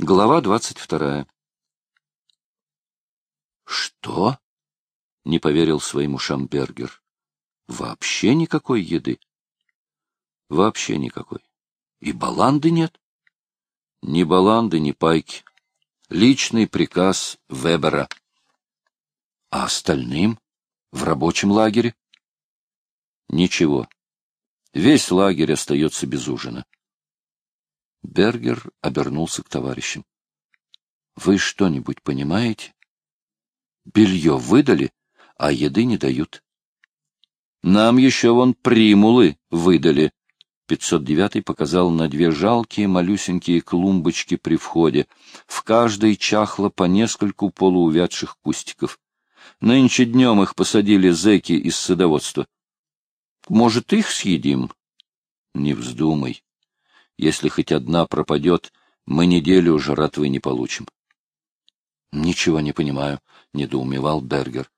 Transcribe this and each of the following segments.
Глава двадцать вторая. Что? Не поверил своим ушам Бергер. Вообще никакой еды. Вообще никакой. И баланды нет? Ни баланды, ни пайки. Личный приказ Вебера. А остальным? В рабочем лагере? Ничего. Весь лагерь остается без ужина. Бергер обернулся к товарищам. — Вы что-нибудь понимаете? Белье выдали, а еды не дают. — Нам еще вон примулы выдали. 509 показал на две жалкие малюсенькие клумбочки при входе. В каждой чахло по нескольку полуувядших кустиков. Нынче днем их посадили зэки из садоводства. Может, их съедим? Не вздумай. Если хоть одна пропадет, мы неделю жратвы не получим. — Ничего не понимаю, — недоумевал Бергер.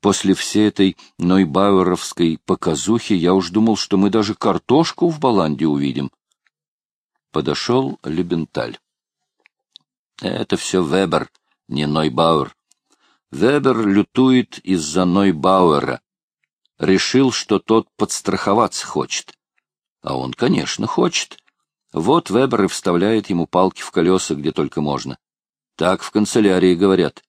После всей этой нойбауэровской показухи я уж думал, что мы даже картошку в Баланде увидим. Подошел Лебенталь. — Это все Вебер, не Нойбауэр. Вебер лютует из-за Нойбауэра. Решил, что тот подстраховаться хочет. А он, конечно, хочет. Вот Вебер и вставляет ему палки в колеса, где только можно. Так в канцелярии говорят.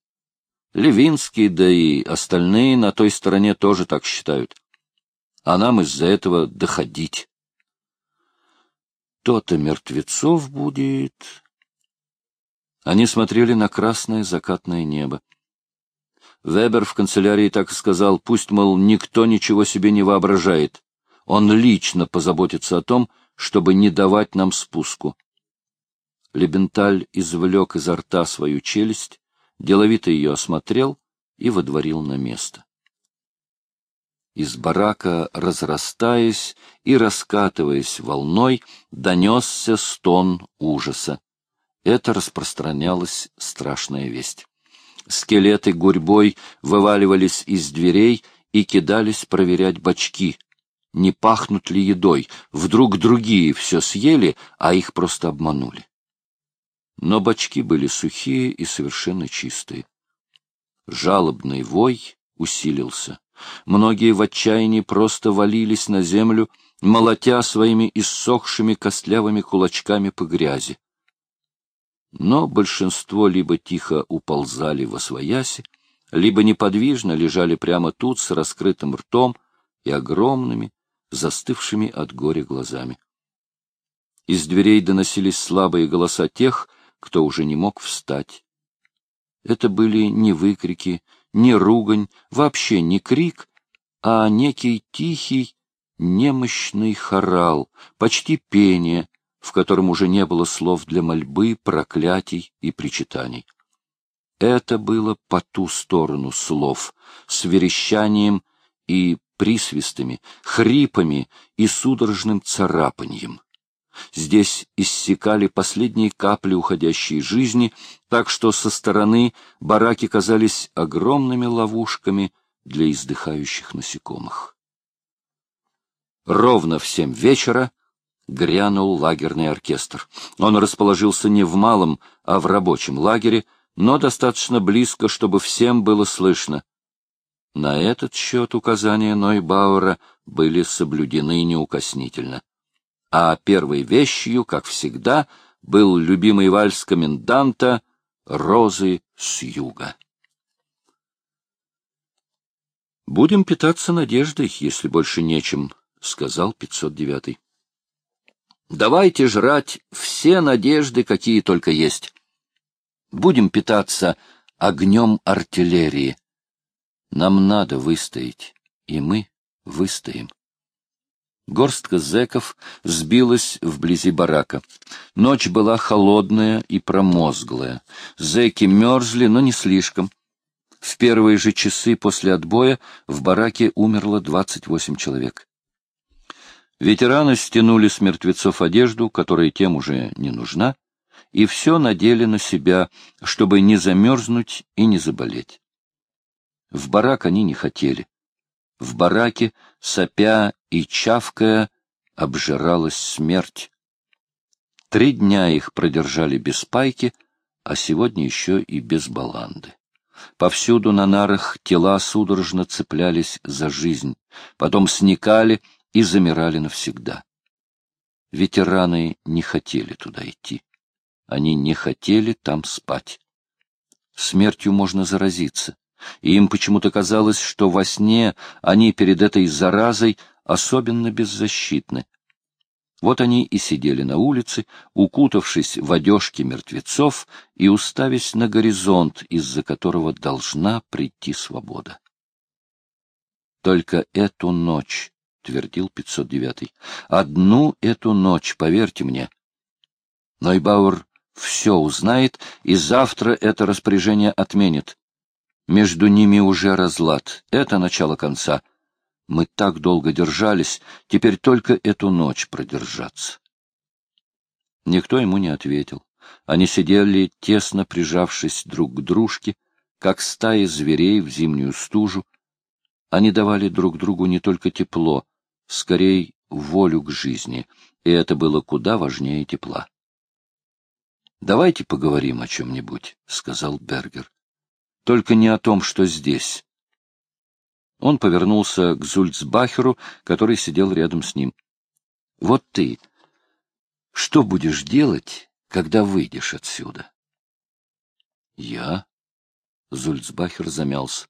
Левинский, да и остальные на той стороне тоже так считают. А нам из-за этого доходить. То-то мертвецов будет. Они смотрели на красное закатное небо. Вебер в канцелярии так и сказал, пусть, мол, никто ничего себе не воображает. Он лично позаботится о том, чтобы не давать нам спуску. Лебенталь извлек изо рта свою челюсть, деловито ее осмотрел и водворил на место. Из барака, разрастаясь и раскатываясь волной, донесся стон ужаса. Это распространялась страшная весть. Скелеты гурьбой вываливались из дверей и кидались проверять бочки, не пахнут ли едой. Вдруг другие все съели, а их просто обманули. Но бочки были сухие и совершенно чистые. Жалобный вой усилился. Многие в отчаянии просто валились на землю, молотя своими иссохшими костлявыми кулачками по грязи. Но большинство либо тихо уползали во свояси, либо неподвижно лежали прямо тут с раскрытым ртом и огромными, застывшими от горя глазами. Из дверей доносились слабые голоса тех, кто уже не мог встать. Это были не выкрики, не ругань, вообще не крик, а некий тихий, немощный хорал, почти пение, в котором уже не было слов для мольбы, проклятий и причитаний. Это было по ту сторону слов, с верещанием и присвистами, хрипами и судорожным царапаньем. Здесь иссякали последние капли уходящей жизни, так что со стороны бараки казались огромными ловушками для издыхающих насекомых. Ровно в семь вечера грянул лагерный оркестр. Он расположился не в малом, а в рабочем лагере, но достаточно близко, чтобы всем было слышно. На этот счет указания Нойбауэра были соблюдены неукоснительно. А первой вещью, как всегда, был любимый вальс коменданта «Розы с юга». «Будем питаться надеждой, если больше нечем», — сказал 509-й. «Давайте жрать все надежды, какие только есть. Будем питаться огнем артиллерии» Нам надо выстоять, и мы выстоим. Горстка зэков сбилась вблизи барака. Ночь была холодная и промозглая. Зэки мерзли, но не слишком. В первые же часы после отбоя в бараке умерло 28 человек. Ветераны стянули с мертвецов одежду, которая тем уже не нужна, и все надели на себя, чтобы не замерзнуть и не заболеть. В барак они не хотели. В бараке, сопя и чавкая, обжиралась смерть. Три дня их продержали без пайки, а сегодня еще и без баланды. Повсюду на нарах тела судорожно цеплялись за жизнь, потом сникали и замирали навсегда. Ветераны не хотели туда идти. Они не хотели там спать. Смертью можно заразиться, им почему-то казалось, что во сне они перед этой заразой особенно беззащитны. Вот они и сидели на улице, укутавшись в одежки мертвецов и уставясь на горизонт, из-за которого должна прийти свобода. Только эту ночь, — твердил 509-й, — одну эту ночь, поверьте мне. Нойбауэр все узнает, и завтра это распоряжение отменит. Между ними уже разлад. Это начало конца. Мы так долго держались, теперь только эту ночь продержаться. Никто ему не ответил. Они сидели, тесно прижавшись друг к дружке, как стаи зверей в зимнюю стужу. Они давали друг другу не только тепло, скорее волю к жизни, и это было куда важнее тепла. «Давайте поговорим о чем-нибудь», — сказал Бергер. «Только не о том, что здесь». Он повернулся к Зульцбахеру, который сидел рядом с ним. «Вот ты, что будешь делать, когда выйдешь отсюда?» «Я?» — Зульцбахер замялся.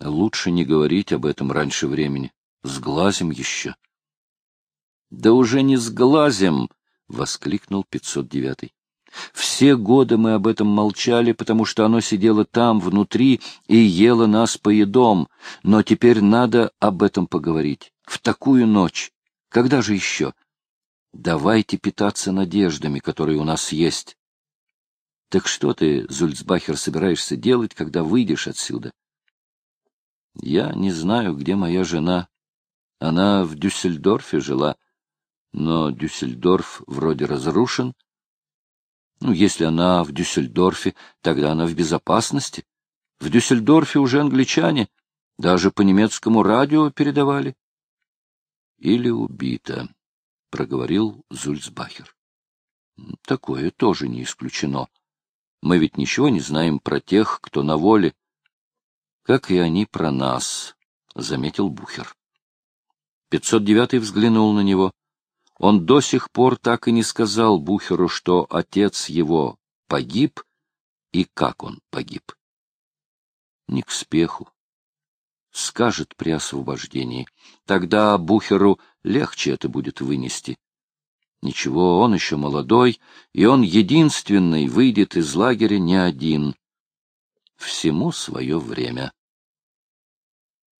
«Лучше не говорить об этом раньше времени. Сглазим еще». «Да уже не сглазим!» — воскликнул 509-й. Все годы мы об этом молчали, потому что оно сидело там, внутри, и ело нас поедом. Но теперь надо об этом поговорить. В такую ночь. Когда же еще? Давайте питаться надеждами, которые у нас есть. Так что ты, Зульцбахер, собираешься делать, когда выйдешь отсюда? Я не знаю, где моя жена. Она в Дюссельдорфе жила, но Дюссельдорф вроде разрушен, ну, если она в Дюссельдорфе, тогда она в безопасности. В Дюссельдорфе уже англичане, даже по немецкому радио передавали. Или убита, — проговорил Зульцбахер. Такое тоже не исключено. Мы ведь ничего не знаем про тех, кто на воле. Как и они про нас, — заметил Бухер. 509 взглянул на него. Он до сих пор так и не сказал Бухеру, что отец его погиб и как он погиб. Не к спеху. Скажет при освобождении. Тогда Бухеру легче это будет вынести. Ничего, он еще молодой, и он единственный выйдет из лагеря не один. Всему свое время.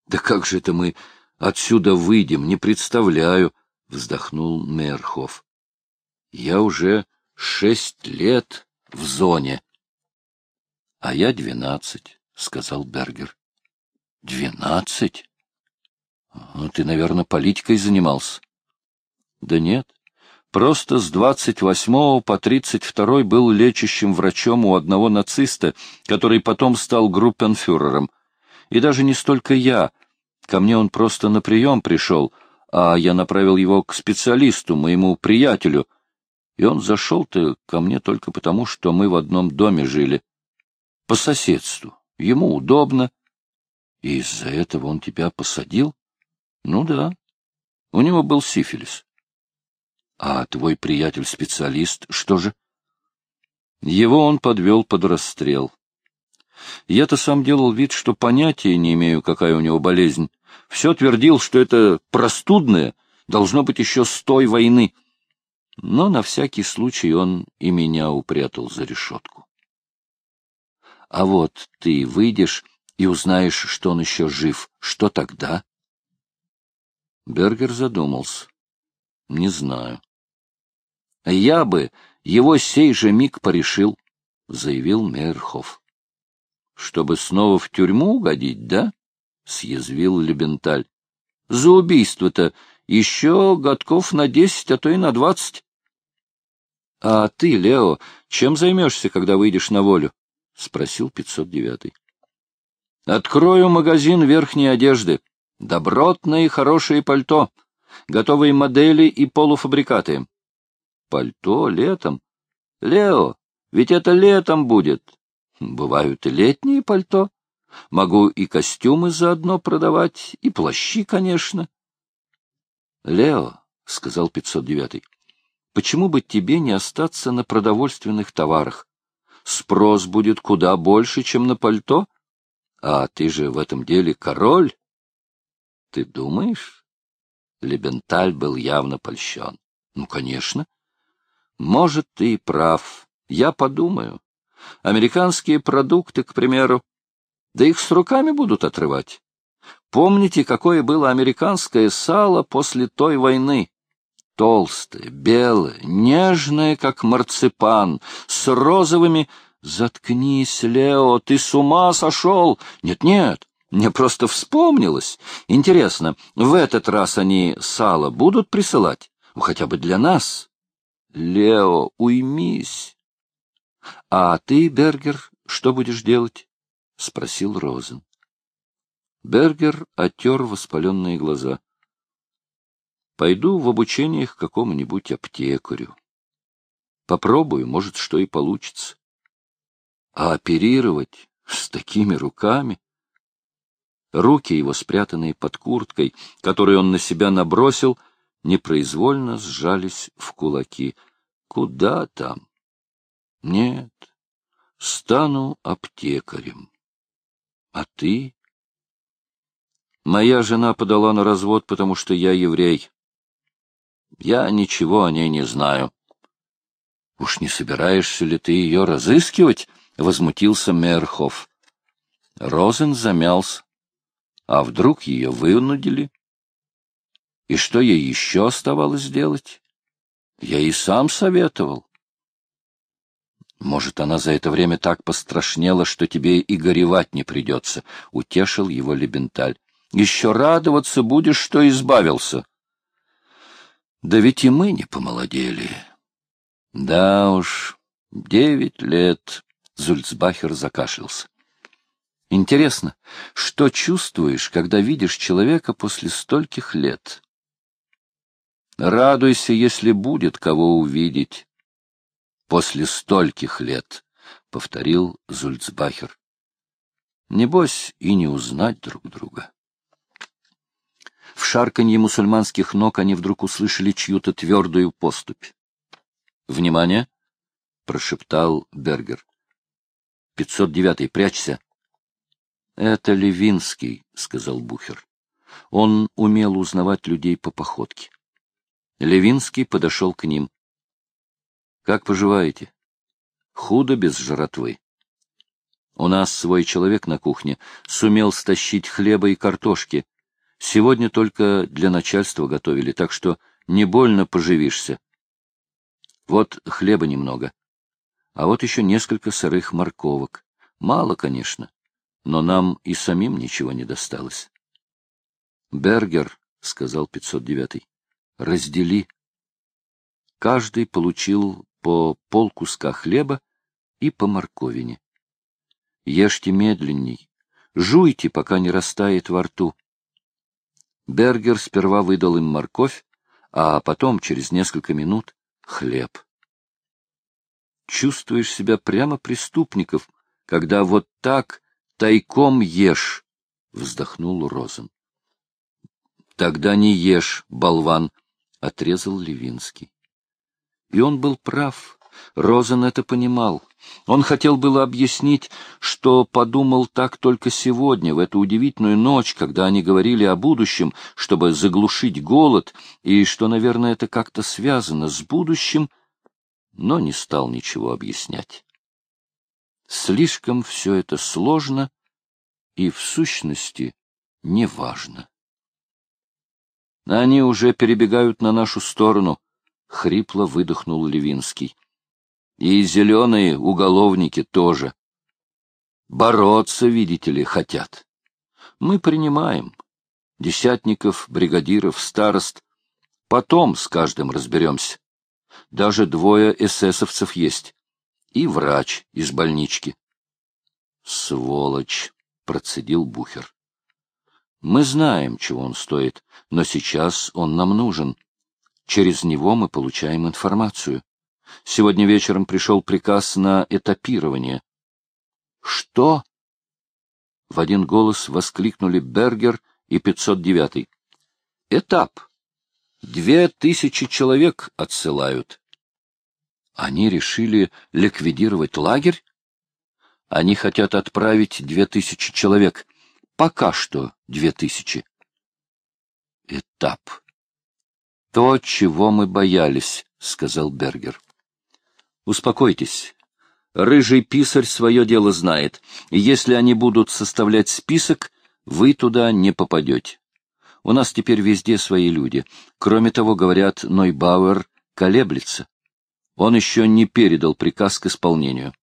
Да как же это мы отсюда выйдем, не представляю, — вздохнул Мейерхоф. — Я уже шесть лет в зоне. — А я двенадцать, — сказал Бергер. — Двенадцать? Ну, ты, наверное, политикой занимался. — Да нет. Просто с двадцать восьмого по тридцать второй был лечащим врачом у одного нациста, который потом стал группенфюрером. И даже не столько я. Ко мне он просто на прием пришел — а я направил его к специалисту, моему приятелю, и он зашел-то ко мне только потому, что мы в одном доме жили. По соседству. Ему удобно. И из-за этого он тебя посадил? Ну да. У него был сифилис. А твой приятель-специалист, что же? Его он подвел под расстрел. Я-то сам делал вид, что понятия не имею, какая у него болезнь. Все твердил, что это простудное, должно быть еще с той войны. Но на всякий случай он и меня упрятал за решетку. А вот ты выйдешь и узнаешь, что он еще жив. Что тогда? Бергер задумался. Не знаю. Я бы его сей же миг порешил, — заявил Мейерхоф. Чтобы снова в тюрьму угодить, да? — съязвил Лебенталь. — За убийство-то еще годков на десять, а то и на двадцать. — А ты, Лео, чем займешься, когда выйдешь на волю? — спросил пятьсот девятый. — Открою магазин верхней одежды. Добротное и хорошее пальто. Готовые модели и полуфабрикаты. — Пальто летом? Лео, Ведь это летом будет. Бывают и летние пальто. Могу и костюмы заодно продавать, и плащи, конечно. — Лео, — сказал 509, — почему бы тебе не остаться на продовольственных товарах? Спрос будет куда больше, чем на пальто, а ты же в этом деле король. Ты думаешь? Лебенталь был явно польщен. Ну, конечно. Может, ты и прав. Я подумаю. Американские продукты, к примеру, да их с руками будут отрывать. Помните, какое было американское сало после той войны? Толстое, белое, нежное, как марципан, с розовыми... Заткнись, Лео, ты с ума сошел? Нет-нет, мне просто вспомнилось. Интересно, в этот раз они сало будут присылать? Ну, хотя бы для нас. Лео, уймись. А ты, Бергер, что будешь делать? — спросил Розен. Бергер оттер воспаленные глаза. — Пойду в обучение к какому-нибудь аптекарю. Попробую, может, что и получится. А оперировать с такими руками? Руки его, спрятанные под курткой, которую он на себя набросил, непроизвольно сжались в кулаки. Куда там? Нет, стану аптекарем. А ты? Моя жена подала на развод, потому что я еврей. Я ничего о ней не знаю. Уж не собираешься ли ты ее разыскивать? — возмутился Мерхов. Розен замялся. А вдруг ее вынудили? И что ей еще оставалось делать? Я и сам советовал. Может, она за это время так пострашнела, что тебе и горевать не придется, — утешил его Лебенталь. Еще радоваться будешь, что избавился. Да ведь и мы не помолодели. Да уж, девять лет. Зульцбахер закашлялся. Интересно, что чувствуешь, когда видишь человека после стольких лет? Радуйся, если будет кого увидеть. После стольких лет, — повторил Зульцбахер. Небось и не узнать друг друга. В шарканье мусульманских ног они вдруг услышали чью-то твердую поступь. «Внимание!» — прошептал Бергер. «Пятьсот девятый, прячься!» «Это Левинский», — сказал Бухер. Он умел узнавать людей по походке. Левинский подошел к ним. «Как поживаете?» «Худо без жратвы. У нас свой человек на кухне сумел стащить хлеба и картошки, Сегодня только для начальства готовили, так что не больно поживишься. Вот хлеба немного. А вот еще несколько сырых морковок. Мало, конечно, но нам и самим ничего не досталось. «Бергер», — сказал 509-й, — «раздели». Каждый получил по полкуска хлеба и по морковине. Ешьте медленней, жуйте, пока не растает во рту. Бергер сперва выдал им морковь, а потом, через несколько минут, хлеб. Чувствуешь себя прямо преступников, когда вот так тайком ешь, — вздохнул Розен. — Тогда не ешь, болван, — отрезал Левинский. И он был прав. Розен это понимал. Он хотел было объяснить, что подумал так только сегодня, в эту удивительную ночь, когда они говорили о будущем, чтобы заглушить голод, и что, наверное, это как-то связано с будущим, но не стал ничего объяснять. Слишком все это сложно и, в сущности, неважно. Они уже перебегают на нашу сторону, — хрипло выдохнул Левинский. И зеленые уголовники тоже. Бороться, видите ли, хотят. Мы принимаем. Десятников, бригадиров, старост. Потом с каждым разберемся. Даже двое эсэсовцев есть. И врач из больнички. Сволочь, процедил Бухер. Мы знаем, чего он стоит, но сейчас он нам нужен. Через него мы получаем информацию. Сегодня вечером пришел приказ на этапирование. — Что? — в один голос воскликнули Бергер и 509. — Этап. Две тысячи человек отсылают. Они решили ликвидировать лагерь? Они хотят отправить две тысячи человек. Пока что две тысячи. Этап. То, чего мы боялись, — сказал Бергер. Успокойтесь. Рыжий писарь свое дело знает. Если они будут составлять список, вы туда не попадете. У нас теперь везде свои люди. Кроме того, говорят, Нойбауэр колеблется. Он еще не передал приказ к исполнению.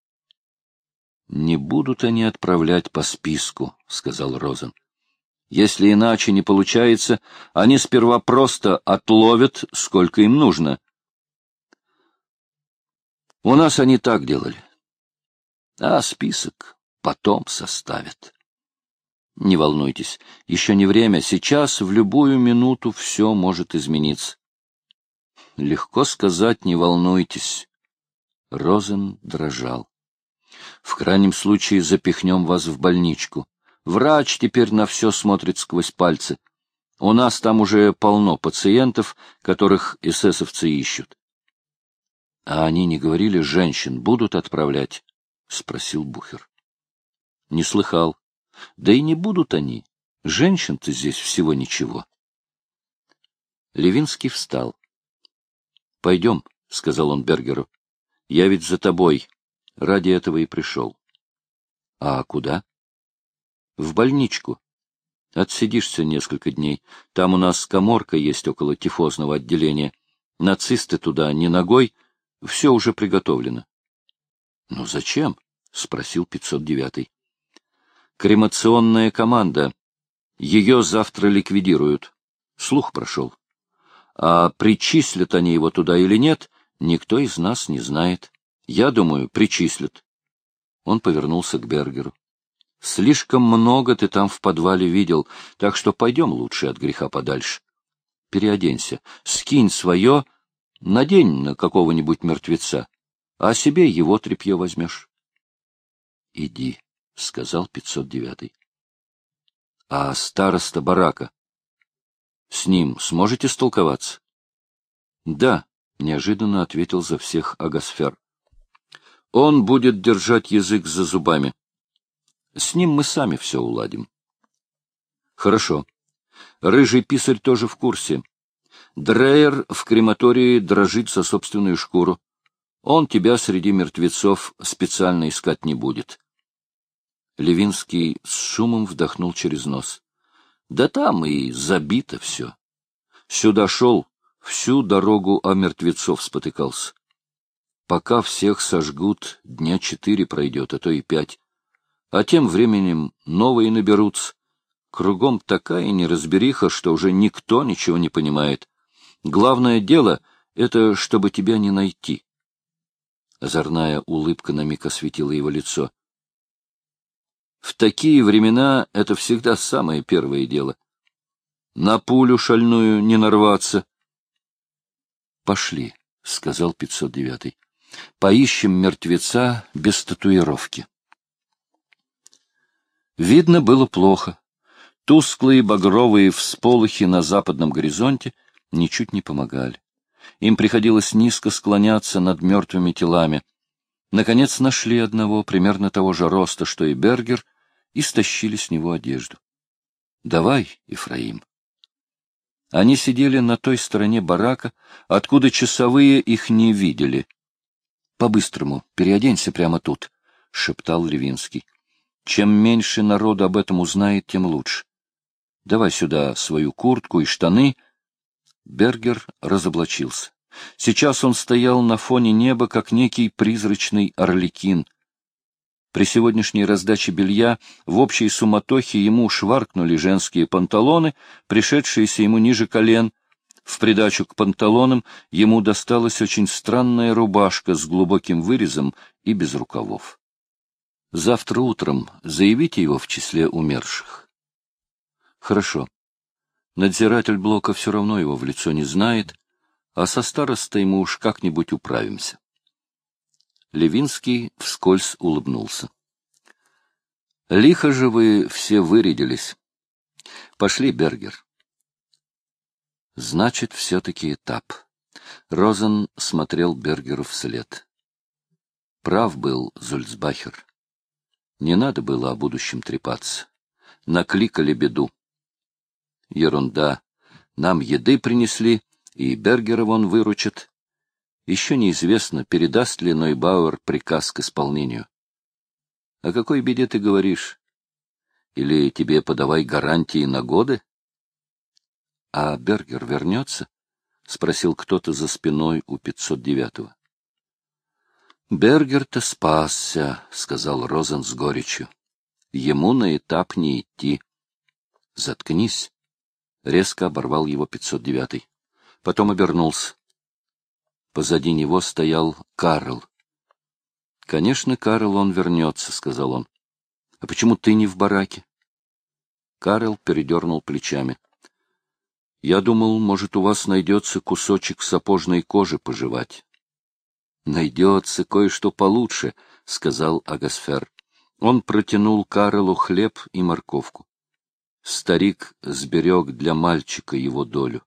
— Не будут они отправлять по списку, — сказал Розен. — Если иначе не получается, они сперва просто отловят, сколько им нужно, у нас они так делали. А список потом составят. Не волнуйтесь, еще не время, сейчас в любую минуту все может измениться. Легко сказать, не волнуйтесь. Розен дрожал. В крайнем случае запихнем вас в больничку. Врач теперь на все смотрит сквозь пальцы. У нас там уже полно пациентов, которых эсэсовцы ищут. — А они не говорили, женщин будут отправлять? — спросил Бухер. — Не слыхал. Да и не будут они. Женщин-то здесь всего ничего. Левинский встал. — Пойдем, — сказал он Бергеру. — Я ведь за тобой. Ради этого и пришел. — А куда? — В больничку. Отсидишься несколько дней. Там у нас коморка есть около тифозного отделения. Нацисты туда не ногой, — все уже приготовлено. — Ну зачем? — спросил 509-й. — Кремационная команда. Ее завтра ликвидируют. Слух прошел. А причислят они его туда или нет, никто из нас не знает. Я думаю, причислят. Он повернулся к Бергеру. — Слишком много ты там в подвале видел, так что пойдем лучше от греха подальше. Переоденься, скинь свое Надень на какого-нибудь мертвеца, а себе его тряпье возьмешь. — Иди, — сказал 509-й. — А староста барака? С ним сможете столковаться? — Да, — неожиданно ответил за всех Агасфер. — Он будет держать язык за зубами. С ним мы сами все уладим. — Хорошо. Рыжий писарь тоже в курсе. Дрейер в крематории дрожит за собственную шкуру. Он тебя среди мертвецов специально искать не будет. Левинский с шумом вдохнул через нос. Да там и забито все. Сюда шел, всю дорогу о мертвецов спотыкался. Пока всех сожгут, дня четыре пройдет, а то и пять. А тем временем новые наберутся. Кругом такая неразбериха, что уже никто ничего не понимает. Главное дело — это чтобы тебя не найти. Озорная улыбка на миг осветила его лицо. В такие времена это всегда самое первое дело. На пулю шальную не нарваться. — Пошли, — сказал 509-й. — Поищем мертвеца без татуировки. Видно было плохо. Тусклые багровые всполохи на западном горизонте — ничуть не помогали. Им приходилось низко склоняться над мертвыми телами. Наконец нашли одного, примерно того же роста, что и Бергер, и стащили с него одежду. — Давай, Ифраим. Они сидели на той стороне барака, откуда часовые их не видели. — По-быстрому, переоденься прямо тут, — шептал Левинский. — Чем меньше народу об этом узнает, тем лучше. Давай сюда свою куртку и штаны, Бергер разоблачился. Сейчас он стоял на фоне неба, как некий призрачный орликин. При сегодняшней раздаче белья в общей суматохе ему шваркнули женские панталоны, пришедшиеся ему ниже колен. В придачу к панталонам ему досталась очень странная рубашка с глубоким вырезом и без рукавов. Завтра утром заявите его в числе умерших. Хорошо. Надзиратель блока все равно его в лицо не знает, а со старостой мы уж как-нибудь управимся. Левинский вскользь улыбнулся. Лихо же вы все вырядились. Пошли, Бергер. Значит, все-таки этап. Розен смотрел Бергеру вслед. Прав был Зульцбахер. Не надо было о будущем трепаться. Накликали беду. Ерунда. Нам еды принесли, и Бергера вон выручат. Еще неизвестно, передаст ли Нойбауэр приказ к исполнению. О какой беде ты говоришь? Или тебе подавай гарантии на годы? — А Бергер вернется? — спросил кто-то за спиной у 509-го. — Бергер-то спасся, — сказал Розен с горечью. — Ему на этап не идти. — Заткнись, — резко оборвал его 509-й. Потом обернулся. Позади него стоял Карл. — Конечно, Карл, он вернется, — сказал он. — А почему ты не в бараке? Карл передернул плечами. — Я думал, может, у вас найдется кусочек сапожной кожи пожевать. — Найдется кое-что получше, — сказал Агасфер. Он протянул Карлу хлеб и морковку. Старик сберег для мальчика его долю.